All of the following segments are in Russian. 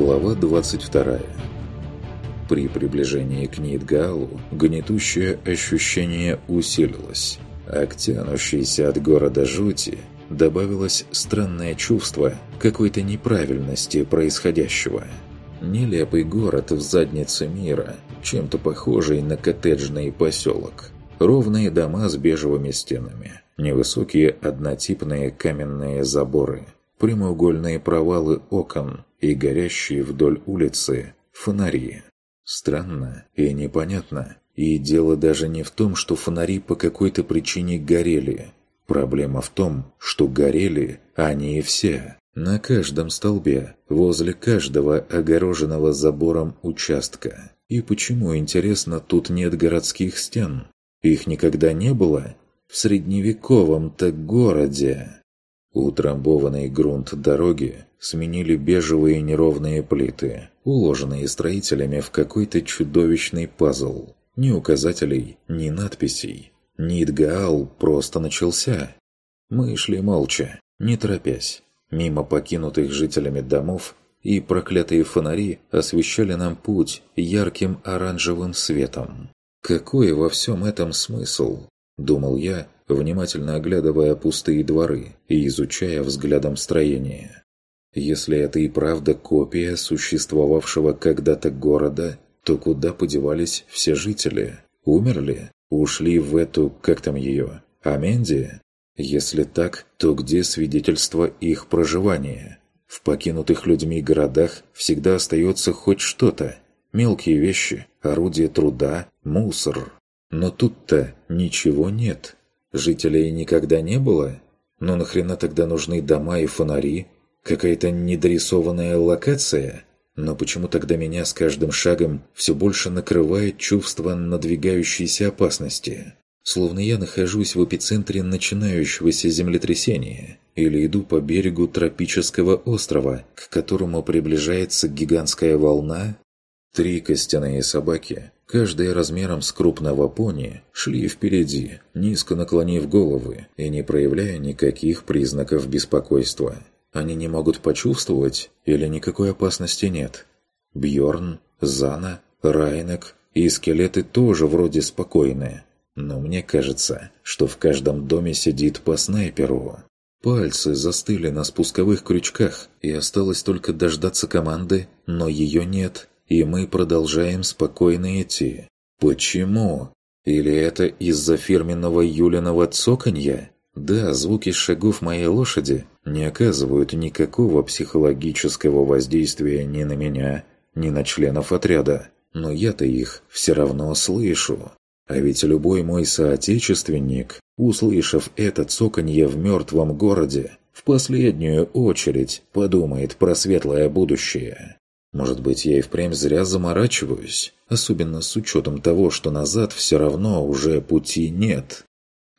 Глава 22 При приближении к Нидгалу гнетущее ощущение усилилось, а к тянущейся от города жути добавилось странное чувство какой-то неправильности происходящего. Нелепый город в заднице мира, чем-то похожий на коттеджный поселок. Ровные дома с бежевыми стенами, невысокие однотипные каменные заборы, прямоугольные провалы окон и горящие вдоль улицы фонари. Странно и непонятно. И дело даже не в том, что фонари по какой-то причине горели. Проблема в том, что горели они и все. На каждом столбе, возле каждого огороженного забором участка. И почему, интересно, тут нет городских стен? Их никогда не было? В средневековом-то городе. Утрамбованный грунт дороги сменили бежевые неровные плиты, уложенные строителями в какой-то чудовищный пазл. Ни указателей, ни надписей. Нидгаал просто начался. Мы шли молча, не торопясь, мимо покинутых жителями домов, и проклятые фонари освещали нам путь ярким оранжевым светом. «Какой во всем этом смысл?» – думал я, внимательно оглядывая пустые дворы и изучая взглядом строения. Если это и правда копия существовавшего когда-то города, то куда подевались все жители? Умерли? Ушли в эту, как там ее, Аменди? Если так, то где свидетельство их проживания? В покинутых людьми городах всегда остается хоть что-то. Мелкие вещи, орудия труда, мусор. Но тут-то ничего нет. Жителей никогда не было? Но нахрена тогда нужны дома и фонари, Какая-то недорисованная локация? Но почему тогда меня с каждым шагом все больше накрывает чувство надвигающейся опасности? Словно я нахожусь в эпицентре начинающегося землетрясения или иду по берегу тропического острова, к которому приближается гигантская волна? Три костяные собаки, каждая размером с крупного пони, шли впереди, низко наклонив головы и не проявляя никаких признаков беспокойства. Они не могут почувствовать или никакой опасности нет? Бьорн, Зана, Райнек и скелеты тоже вроде спокойные. Но мне кажется, что в каждом доме сидит по снайперу. Пальцы застыли на спусковых крючках, и осталось только дождаться команды, но ее нет, и мы продолжаем спокойно идти. Почему? Или это из-за фирменного Юлиного цоканья? Да, звуки шагов моей лошади не оказывают никакого психологического воздействия ни на меня, ни на членов отряда, но я-то их все равно слышу. А ведь любой мой соотечественник, услышав это цоканье в мертвом городе, в последнюю очередь подумает про светлое будущее. Может быть, я и впрямь зря заморачиваюсь, особенно с учетом того, что назад все равно уже пути нет.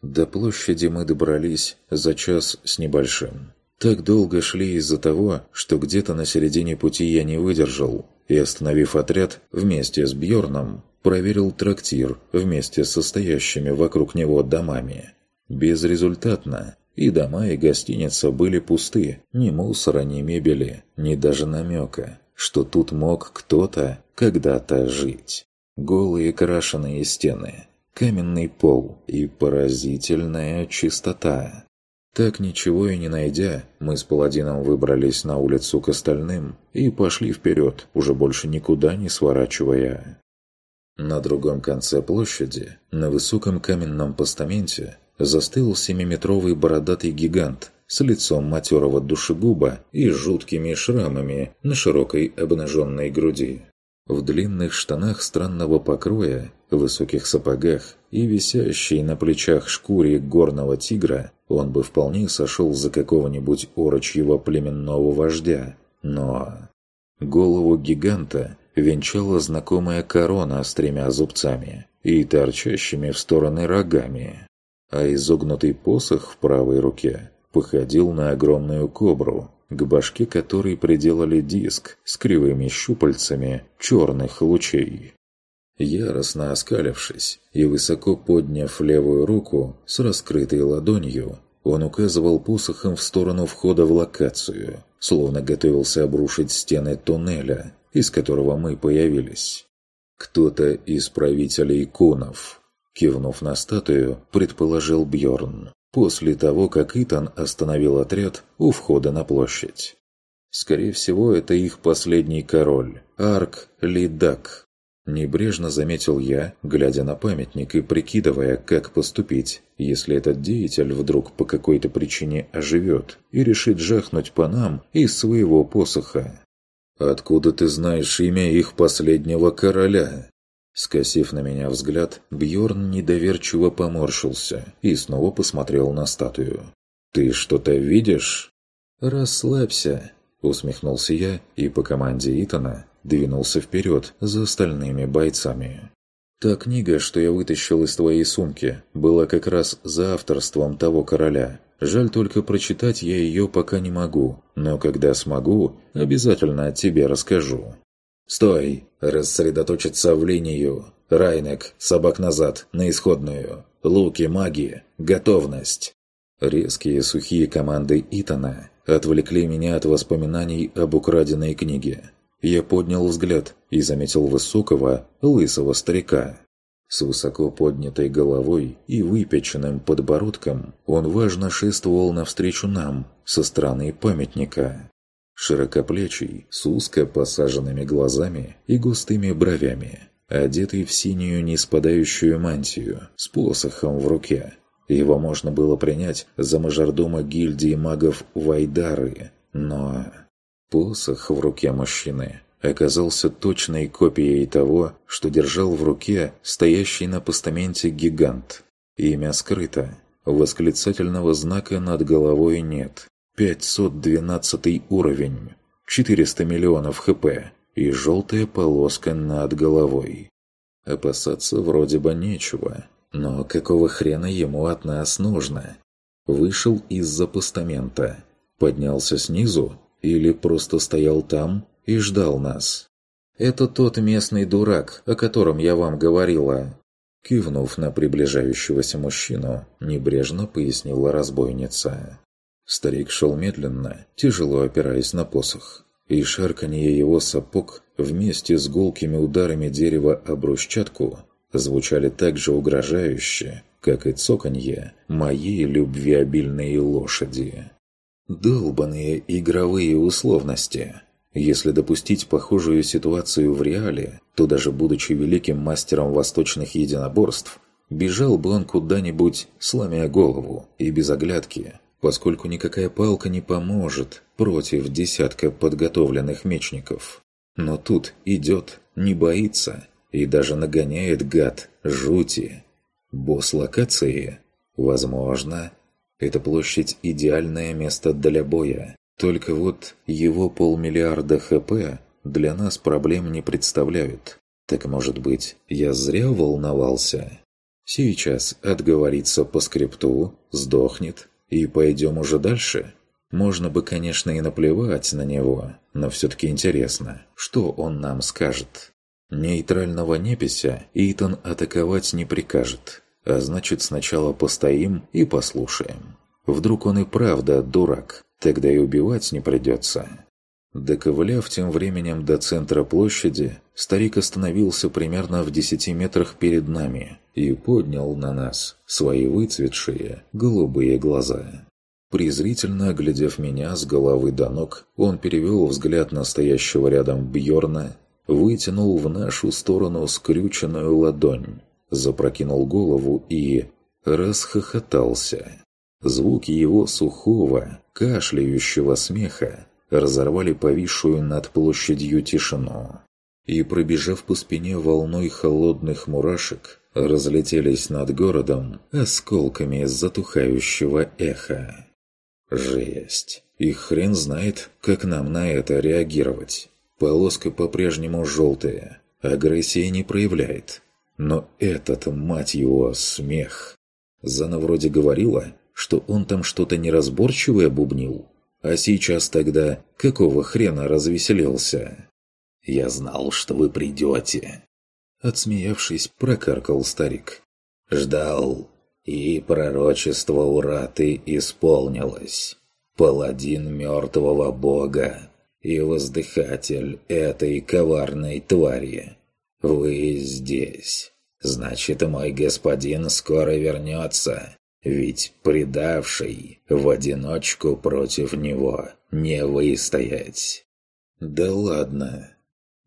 До площади мы добрались за час с небольшим. Так долго шли из-за того, что где-то на середине пути я не выдержал, и, остановив отряд вместе с Бьорном, проверил трактир вместе с состоящими вокруг него домами. Безрезультатно. И дома, и гостиница были пусты. Ни мусора, ни мебели, ни даже намека, что тут мог кто-то когда-то жить. Голые крашеные стены, каменный пол и поразительная чистота. Так ничего и не найдя, мы с паладином выбрались на улицу к остальным и пошли вперед, уже больше никуда не сворачивая. На другом конце площади, на высоком каменном постаменте, застыл семиметровый бородатый гигант с лицом матерого душегуба и жуткими шрамами на широкой обнаженной груди в длинных штанах странного покроя, высоких сапогах и висящей на плечах шкуре горного тигра, он бы вполне сошел за какого-нибудь орочьего племенного вождя. Но голову гиганта венчала знакомая корона с тремя зубцами и торчащими в стороны рогами, а изогнутый посох в правой руке походил на огромную кобру, к башке которой приделали диск с кривыми щупальцами черных лучей. Яростно оскалившись и высоко подняв левую руку с раскрытой ладонью, он указывал посохом в сторону входа в локацию, словно готовился обрушить стены туннеля, из которого мы появились. «Кто-то из правителей кунов», – кивнув на статую, предположил Бьорн, после того, как Итан остановил отряд у входа на площадь. Скорее всего, это их последний король, Арк Лидак. Небрежно заметил я, глядя на памятник и прикидывая, как поступить, если этот деятель вдруг по какой-то причине оживет и решит жахнуть по нам из своего посоха. «Откуда ты знаешь имя их последнего короля?» Скосив на меня взгляд, Бьорн недоверчиво поморщился и снова посмотрел на статую. «Ты что-то видишь?» «Расслабься», — усмехнулся я и по команде Итана двинулся вперед за остальными бойцами. «Та книга, что я вытащил из твоей сумки, была как раз за авторством того короля. Жаль только прочитать я ее пока не могу, но когда смогу, обязательно тебе расскажу». «Стой! Рассредоточиться в линию! Райнек, собак назад, на исходную! Луки, маги, готовность!» Резкие сухие команды Итана отвлекли меня от воспоминаний об украденной книге. Я поднял взгляд и заметил высокого, лысого старика. С высоко поднятой головой и выпеченным подбородком он важно шествовал навстречу нам со стороны памятника. Широкоплечий, с узко посаженными глазами и густыми бровями, одетый в синюю неспадающую мантию, с посохом в руке. Его можно было принять за мажордома гильдии магов Вайдары, но... Посох в руке мужчины оказался точной копией того, что держал в руке стоящий на постаменте гигант. Имя скрыто. Восклицательного знака над головой нет. 512 уровень. 400 миллионов хп. И желтая полоска над головой. Опасаться вроде бы нечего. Но какого хрена ему от нас нужно? Вышел из-за постамента. Поднялся снизу или просто стоял там и ждал нас. «Это тот местный дурак, о котором я вам говорила». Кивнув на приближающегося мужчину, небрежно пояснила разбойница. Старик шел медленно, тяжело опираясь на посох, и шарканье его сапог вместе с гулкими ударами дерева о брусчатку звучали так же угрожающе, как и цоканье моей любвеобильной лошади. Долбаные игровые условности. Если допустить похожую ситуацию в реале, то даже будучи великим мастером восточных единоборств, бежал бы он куда-нибудь, сломя голову и без оглядки, поскольку никакая палка не поможет против десятка подготовленных мечников. Но тут идет, не боится и даже нагоняет гад жути. Босс локации? Возможно. Эта площадь – идеальное место для боя. Только вот его полмиллиарда ХП для нас проблем не представляют. Так может быть, я зря волновался? Сейчас отговорится по скрипту, сдохнет, и пойдем уже дальше? Можно бы, конечно, и наплевать на него, но все-таки интересно, что он нам скажет. Нейтрального непися Итан атаковать не прикажет. А значит, сначала постоим и послушаем. Вдруг он и правда дурак, тогда и убивать не придется. Доковыляв тем временем до центра площади, старик остановился примерно в десяти метрах перед нами и поднял на нас свои выцветшие голубые глаза. Презрительно оглядев меня с головы до ног, он перевел взгляд на стоящего рядом Бьорна, вытянул в нашу сторону скрюченную ладонь, запрокинул голову и расхохотался. Звуки его сухого, кашляющего смеха разорвали повисшую над площадью тишину. И, пробежав по спине волной холодных мурашек, разлетелись над городом осколками затухающего эха. Жесть. И хрен знает, как нам на это реагировать. Полоска по-прежнему желтая, агрессии не проявляет. Но этот, мать его, смех. Зана вроде говорила, что он там что-то неразборчивое бубнил. А сейчас тогда какого хрена развеселился? «Я знал, что вы придете!» Отсмеявшись, прокаркал старик. «Ждал, и пророчество Ураты исполнилось. паладин мертвого бога и воздыхатель этой коварной твари. Вы здесь. Значит, мой господин скоро вернется, ведь предавший в одиночку против него не выстоять. «Да ладно!»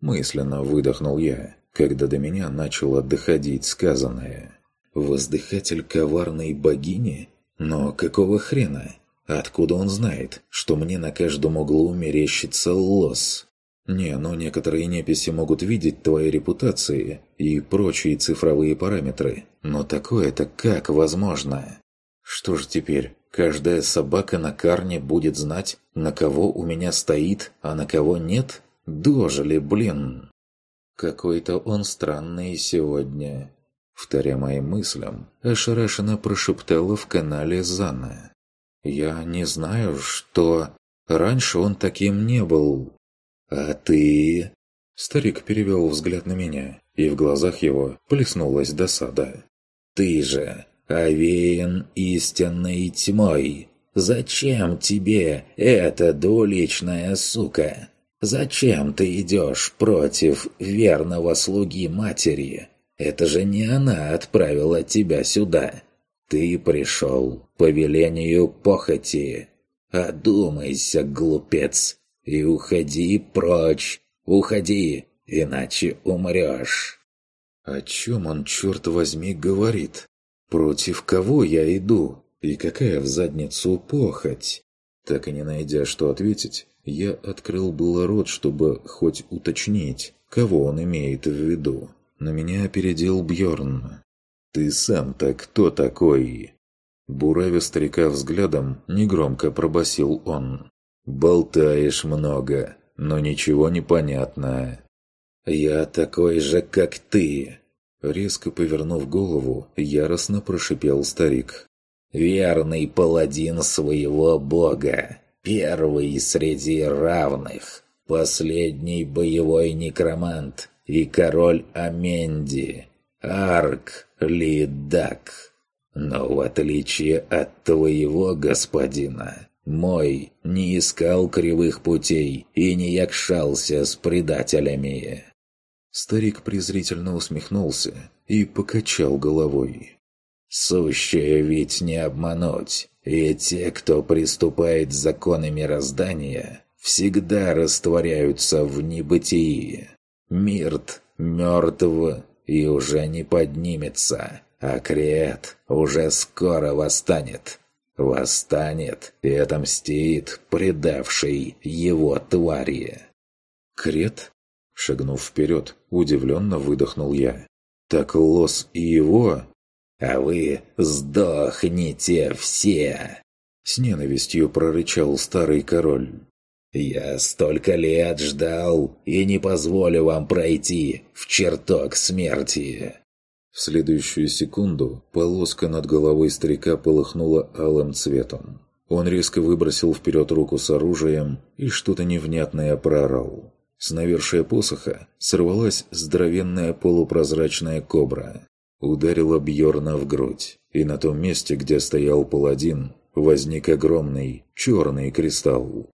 Мысленно выдохнул я, когда до меня начало доходить сказанное. «Воздыхатель коварной богини? Но какого хрена? Откуда он знает, что мне на каждом углу мерещится лос?» Не, но некоторые неписи могут видеть твои репутации и прочие цифровые параметры. Но такое-то как возможно? Что же теперь, каждая собака на карне будет знать, на кого у меня стоит, а на кого нет? Дожили, блин! Какой-то он странный сегодня. Вторя моим мыслям, ошарашенно прошептала в канале Зана. «Я не знаю, что... Раньше он таким не был. А ты...» Старик перевел взгляд на меня, и в глазах его плеснулась досада. «Ты же овеян истинной тьмой. Зачем тебе эта двуличная сука? Зачем ты идешь против верного слуги матери? Это же не она отправила тебя сюда. Ты пришел по велению похоти. Одумайся, глупец, и уходи прочь. Уходи, иначе умрешь. О чем он, черт возьми, говорит? Против кого я иду? И какая в задницу похоть? Так и не найдя, что ответить, я открыл было рот, чтобы хоть уточнить, кого он имеет в виду. На меня опередил Бьорн. «Ты сам-то кто такой?» Буравя старика взглядом, негромко пробасил он. «Болтаешь много, но ничего не понятно». «Я такой же, как ты!» Резко повернув голову, яростно прошипел старик. «Верный паладин своего бога, первый среди равных, последний боевой некромант и король Аменди, Арк Лидак. Но в отличие от твоего господина, мой не искал кривых путей и не якшался с предателями. Старик презрительно усмехнулся и покачал головой. «Сущее ведь не обмануть, и те, кто приступает законы мироздания, всегда растворяются в небытии. Мирт мертв и уже не поднимется, а Крет уже скоро восстанет. Восстанет и отомстит предавший его твари». «Крет?» Шагнув вперед, удивленно выдохнул я. «Так Лос и его...» «А вы сдохните все!» С ненавистью прорычал старый король. «Я столько лет ждал и не позволю вам пройти в чертог смерти!» В следующую секунду полоска над головой старика полыхнула алым цветом. Он резко выбросил вперед руку с оружием и что-то невнятное проорал. С навершия посоха сорвалась здоровенная полупрозрачная кобра. Ударила Бьорна в грудь, и на том месте, где стоял паладин, возник огромный черный кристалл.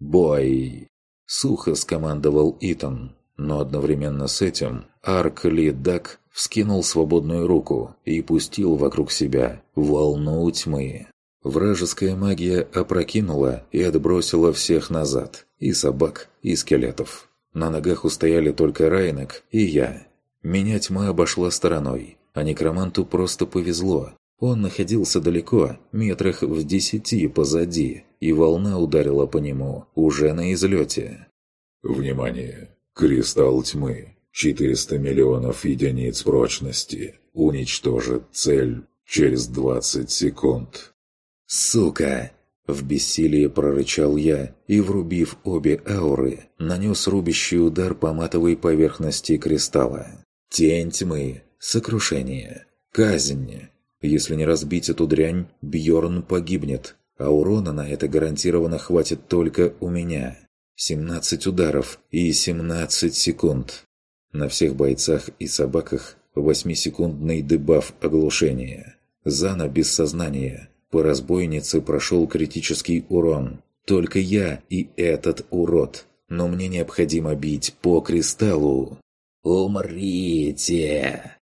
«Бой!» – сухо скомандовал Итан, но одновременно с этим Арк Ли Дак вскинул свободную руку и пустил вокруг себя волну тьмы. Вражеская магия опрокинула и отбросила всех назад, и собак, и скелетов. На ногах устояли только Райнек и я. Меня тьма обошла стороной, а некроманту просто повезло. Он находился далеко, метрах в десяти позади, и волна ударила по нему уже на излете. «Внимание! Кристалл тьмы. 400 миллионов единиц прочности. Уничтожит цель через 20 секунд». «Сука!» В бессилии прорычал я и, врубив обе ауры, нанес рубящий удар по матовой поверхности кристалла. Тень тьмы, сокрушение, казнь. Если не разбить эту дрянь, Бьорн погибнет, а урона на это гарантированно хватит только у меня. 17 ударов и 17 секунд. На всех бойцах и собаках 8-секундный дебаф оглушения. Зана без сознания – По разбойнице прошел критический урон. Только я и этот урод. Но мне необходимо бить по кристаллу. «Умрите!»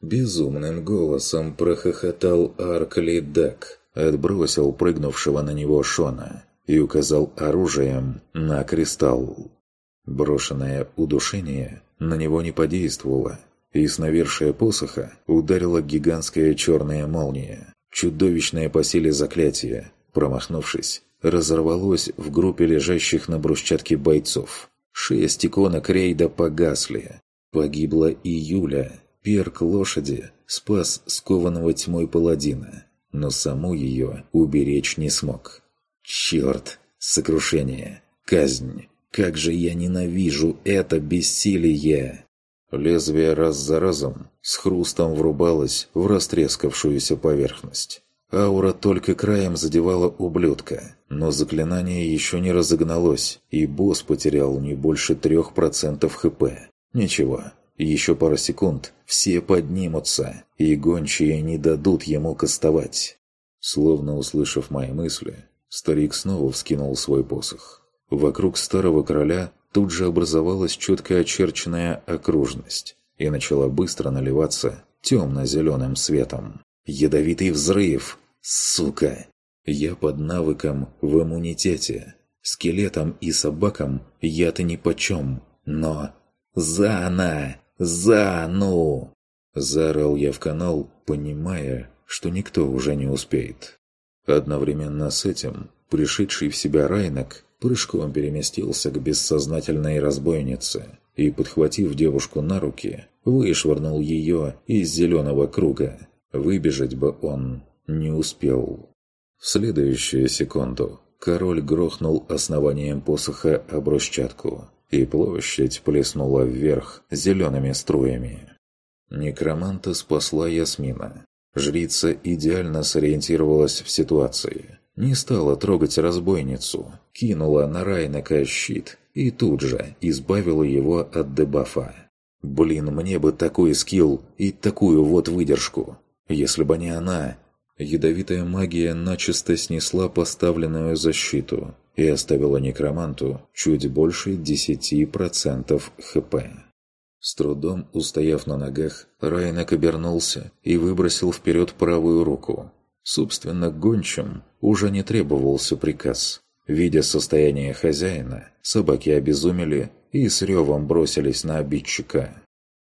Безумным голосом прохохотал Аркли Дак, отбросил прыгнувшего на него Шона и указал оружием на кристалл. Брошенное удушение на него не подействовало, и с навершия посоха ударила гигантская черная молния. Чудовищное по силе заклятие, промахнувшись, разорвалось в группе лежащих на брусчатке бойцов. Шесть иконок рейда погасли. Погибла и Юля, перк лошади, спас скованного тьмой паладина, но саму ее уберечь не смог. Черт! Сокрушение! Казнь! Как же я ненавижу это бессилие! Лезвие раз за разом с хрустом врубалось в растрескавшуюся поверхность. Аура только краем задевала ублюдка, но заклинание еще не разогналось, и босс потерял не больше трех процентов хп. Ничего, еще пара секунд, все поднимутся, и гончие не дадут ему кастовать. Словно услышав мои мысли, старик снова вскинул свой посох. Вокруг старого короля тут же образовалась четко очерченная окружность и начала быстро наливаться темно-зеленым светом. Ядовитый взрыв! Сука! Я под навыком в иммунитете. Скелетам и собакам я-то нипочем, но... «Зана! Зану!» Заорал я в канал, понимая, что никто уже не успеет. Одновременно с этим пришедший в себя Райнак прыжком переместился к бессознательной разбойнице и, подхватив девушку на руки, вышвырнул ее из зеленого круга. Выбежать бы он не успел. В следующую секунду король грохнул основанием посоха брусчатку, и площадь плеснула вверх зелеными струями. Некроманта спасла Ясмина. Жрица идеально сориентировалась в ситуации – не стала трогать разбойницу, кинула на Райнака щит и тут же избавила его от дебафа. Блин, мне бы такой скилл и такую вот выдержку. Если бы не она, ядовитая магия начисто снесла поставленную защиту и оставила некроманту чуть больше 10% хп. С трудом устояв на ногах, Райнак обернулся и выбросил вперед правую руку, Собственно, гончим уже не требовался приказ. Видя состояние хозяина, собаки обезумели и с ревом бросились на обидчика.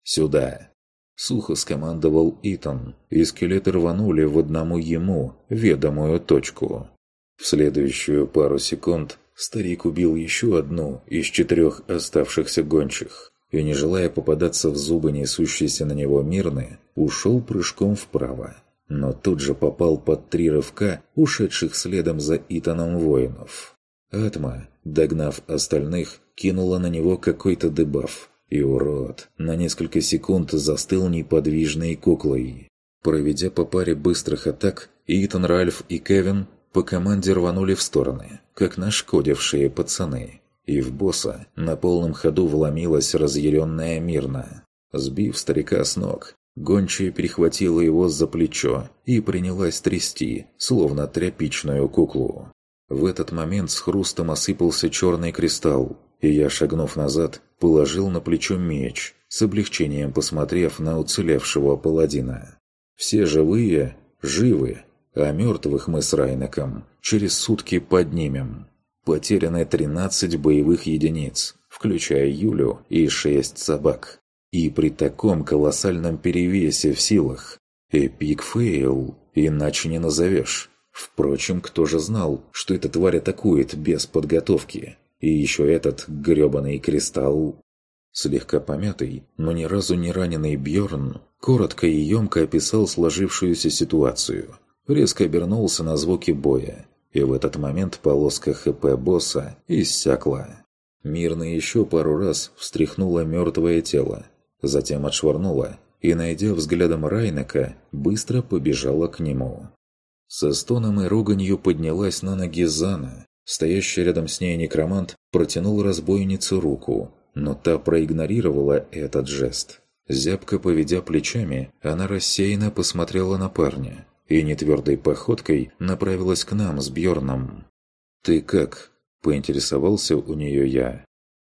«Сюда!» Сухо скомандовал Итан, и скелеты рванули в одному ему ведомую точку. В следующую пару секунд старик убил еще одну из четырех оставшихся гончих, и, не желая попадаться в зубы несущейся на него мирны, ушел прыжком вправо, но тут же попал под три рывка, ушедших следом за Итаном воинов. Атма, догнав остальных, кинула на него какой-то дебаф, и урод на несколько секунд застыл неподвижной куклой. Проведя по паре быстрых атак, Итан, Ральф и Кевин по команде рванули в стороны, как нашкодившие пацаны. И в босса на полном ходу вломилась разъяренная Мирна. Сбив старика с ног, Гончая перехватила его за плечо и принялась трясти, словно тряпичную куклу. В этот момент с хрустом осыпался черный кристалл, и я, шагнув назад, положил на плечо меч, с облегчением посмотрев на уцелевшего паладина. Все живые – живы, а мертвых мы с Райнаком через сутки поднимем. Потеряны 13 боевых единиц, включая Юлю и 6 собак. И при таком колоссальном перевесе в силах. Epic fail, иначе не назовешь. Впрочем, кто же знал, что эта тварь атакует без подготовки? И еще этот грёбаный кристалл... Слегка помятый, но ни разу не раненый Бьорн коротко и емко описал сложившуюся ситуацию. Резко обернулся на звуки боя, и в этот момент полоска ХП босса иссякла. Мирно еще пару раз встряхнуло мертвое тело, затем отшвырнула и, найдя взглядом Райнека, быстро побежала к нему. Со стоном и руганью поднялась на ноги Зана. Стоящий рядом с ней некромант протянул разбойнице руку, но та проигнорировала этот жест. Зябко поведя плечами, она рассеянно посмотрела на парня и нетвердой походкой направилась к нам с Бьорном. «Ты как?» – поинтересовался у нее я.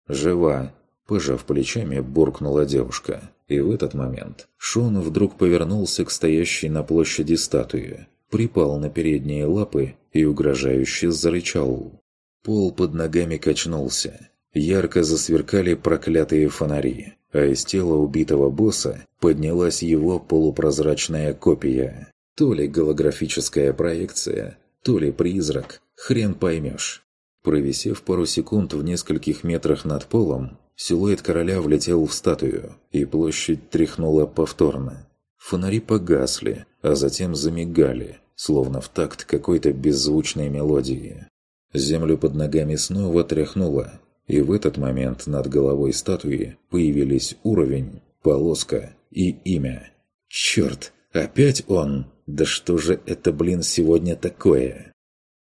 «Жива», – пожав плечами, буркнула девушка. И в этот момент Шон вдруг повернулся к стоящей на площади статуе, припал на передние лапы и угрожающе зарычал. Пол под ногами качнулся. Ярко засверкали проклятые фонари, а из тела убитого босса поднялась его полупрозрачная копия. То ли голографическая проекция, то ли призрак, хрен поймешь. Провисев пару секунд в нескольких метрах над полом, силуэт короля влетел в статую, и площадь тряхнула повторно. Фонари погасли, а затем замигали, словно в такт какой-то беззвучной мелодии. Землю под ногами снова тряхнуло, и в этот момент над головой статуи появились уровень, полоска и имя. «Черт, опять он! Да что же это, блин, сегодня такое?»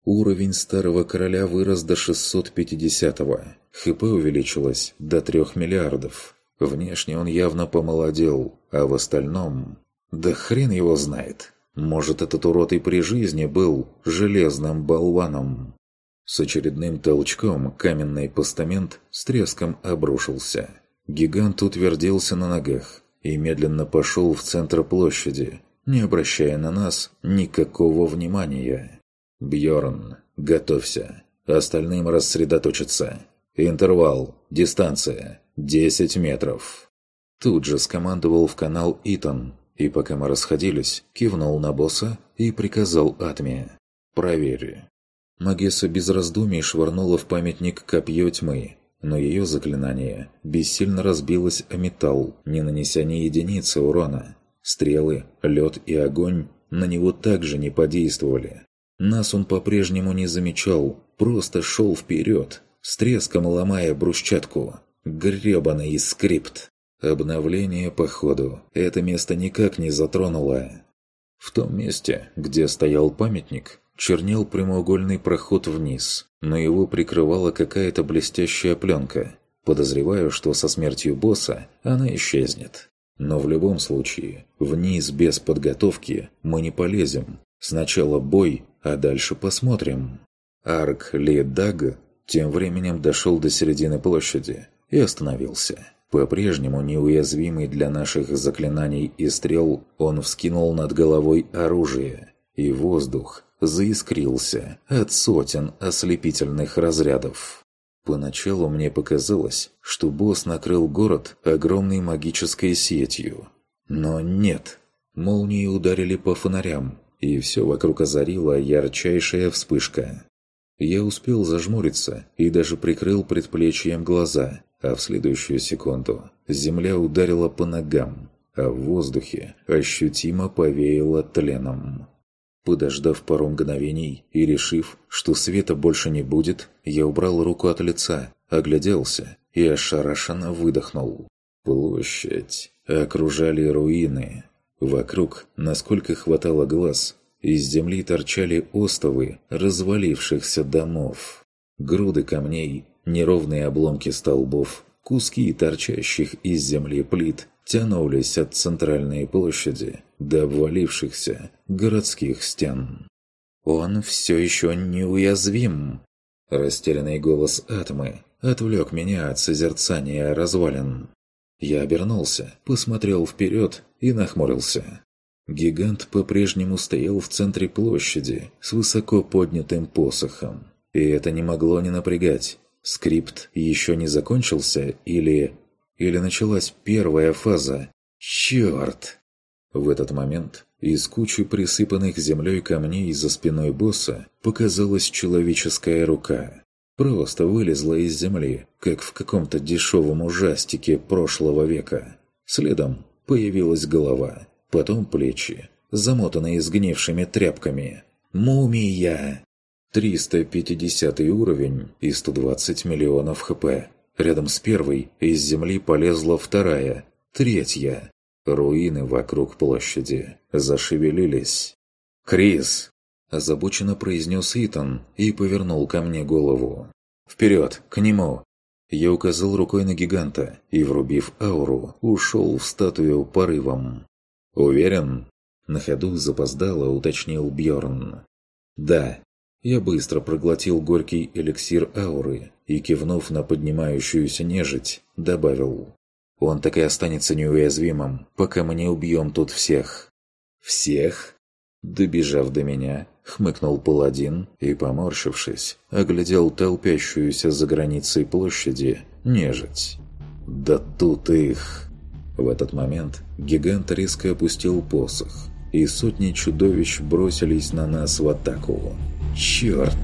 Уровень старого короля вырос до 650-го. ХП увеличилось до 3 миллиардов. Внешне он явно помолодел, а в остальном... Да хрен его знает. Может, этот урод и при жизни был железным болваном. С очередным толчком каменный постамент с треском обрушился. Гигант утвердился на ногах и медленно пошел в центр площади, не обращая на нас никакого внимания. Бьорн, готовься. Остальным рассредоточиться. Интервал, дистанция, 10 метров. Тут же скомандовал в канал Итан, и пока мы расходились, кивнул на босса и приказал Атме. «Проверь». Магесса без раздумий швырнула в памятник копье тьмы, но ее заклинание бессильно разбилось о металл, не нанеся ни единицы урона. Стрелы, лед и огонь на него также не подействовали. Нас он по-прежнему не замечал, просто шел вперед, с треском ломая брусчатку. Гребаный скрипт. Обновление по ходу. Это место никак не затронуло. В том месте, где стоял памятник, чернел прямоугольный проход вниз, но его прикрывала какая-то блестящая пленка. Подозреваю, что со смертью босса она исчезнет. Но в любом случае, вниз без подготовки мы не полезем. Сначала бой, а дальше посмотрим. Арк Ли Даг тем временем дошел до середины площади и остановился. По-прежнему неуязвимый для наших заклинаний и стрел, он вскинул над головой оружие, и воздух заискрился от сотен ослепительных разрядов. Поначалу мне показалось, что босс накрыл город огромной магической сетью. Но нет. Молнии ударили по фонарям, и все вокруг озарила ярчайшая вспышка. Я успел зажмуриться и даже прикрыл предплечьем глаза, а в следующую секунду земля ударила по ногам, а в воздухе ощутимо повеяло тленом. Подождав пару мгновений и решив, что света больше не будет, я убрал руку от лица, огляделся и ошарашенно выдохнул. Площадь. Окружали руины. Вокруг, насколько хватало глаз, из земли торчали остовы развалившихся домов. Груды камней, неровные обломки столбов, куски торчащих из земли плит тянулись от центральной площади до обвалившихся городских стен. «Он все еще неуязвим!» Растерянный голос Атмы отвлек меня от созерцания развалин. Я обернулся, посмотрел вперед и нахмурился. Гигант по-прежнему стоял в центре площади с высоко поднятым посохом. И это не могло не напрягать. Скрипт еще не закончился или... Или началась первая фаза. Черт! В этот момент из кучи присыпанных землей камней за спиной босса показалась человеческая рука. Просто вылезла из земли, как в каком-то дешевом ужастике прошлого века. Следом появилась голова, потом плечи, замотанные сгнившими тряпками. «Мумия!» 350 уровень и 120 миллионов хп. Рядом с первой из земли полезла вторая, третья. Руины вокруг площади зашевелились. «Крис!» – озабоченно произнес Итан и повернул ко мне голову. «Вперед, к нему!» Я указал рукой на гиганта и, врубив ауру, ушел в статую порывом. «Уверен?» На ходу запоздало уточнил Бьорн. «Да». Я быстро проглотил горький эликсир ауры и, кивнув на поднимающуюся нежить, добавил. «Он так и останется неуязвимым, пока мы не убьем тут всех». «Всех?» Добежав до меня, хмыкнул паладин и, поморщившись, оглядел толпящуюся за границей площади нежить. «Да тут их!» В этот момент гигант резко опустил посох, и сотни чудовищ бросились на нас в атаку. «Черт!»